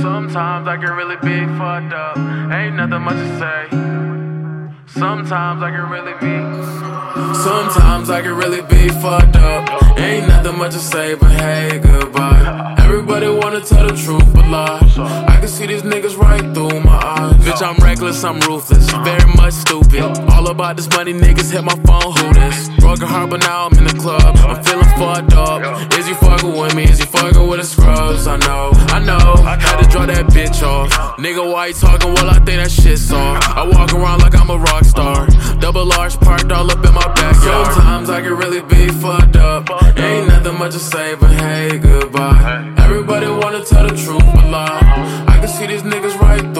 Sometimes I can really be fucked up. Ain't nothing much to say. Sometimes I can really be. Sometimes I can really be fucked up. Ain't nothing much to say, but hey, goodbye. Everybody wanna tell the truth, but lie. I can see these niggas right through my eyes. Bitch, I'm reckless, I'm ruthless, very much stupid. All about this money, niggas hit my phone, who this? Broken heart, but now I'm in the club. I'm feeling fucked up. Is you fucking with me? Is you fucking with the scrubs? I know. Had to draw that bitch off. Nigga, why you talking? Well, I think that shit's soft. I walk around like I'm a rock star. Double large parked all up in my backyard. Sometimes I can really be fucked up. Ain't nothing much to say, but hey, goodbye. Everybody wanna tell the truth, but lie. I can see these niggas right through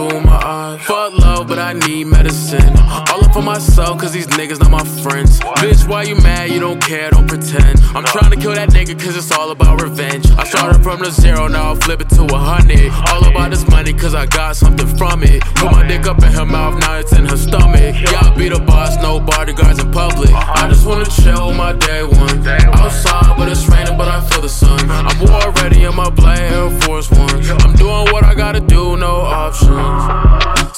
I need medicine. All up for myself, cause these niggas not my friends. Bitch, why you mad? You don't care, don't pretend. I'm trying to kill that nigga, cause it's all about revenge. I started from the zero, now I flip it to a hundred. All about this money, cause I got something from it. Put my dick up in her mouth, now it's in her stomach. Yeah, I be the boss, no bodyguards in public. I just wanna chill my day one. Outside, but it's raining, but I feel the sun. I'm war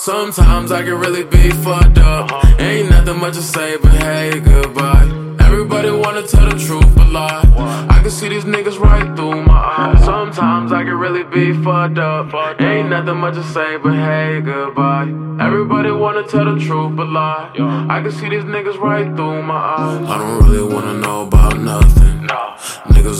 Sometimes I can really be fucked up. Ain't nothing much to say, but hey, goodbye. Everybody wanna tell the truth, but lie. I can see these niggas right through my eyes. Sometimes I can really be fucked up. Ain't nothing much to say, but hey, goodbye. Everybody wanna tell the truth, but lie. I can see these niggas right through my eyes. I don't really wanna know about nothing.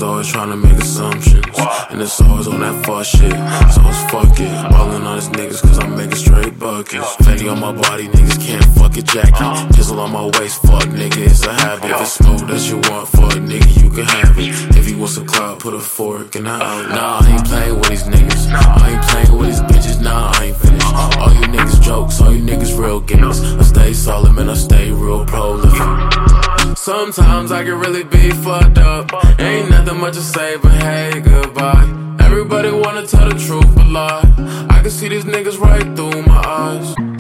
Always trying to make assumptions. And it's always on that fuck shit. So it's fuck it. Ballin' on these niggas cause I'm making straight buckets. Fendi on my body, niggas can't fuck a jacket. Pistol on my waist, fuck nigga, it's a habit. If it's smooth that you want, fuck nigga, you can have it. If you want some clout, put a fork in the out. Nah, I ain't playing with these niggas. I ain't playing with these bitches, nah, I ain't finished. All you niggas jokes, all you niggas real games. I stay solid, man, I stay real prolific. Sometimes I can really be fucked up. Ain't nothing much to say, but hey, goodbye. Everybody wanna tell the truth, but lie. I can see these niggas right through my eyes.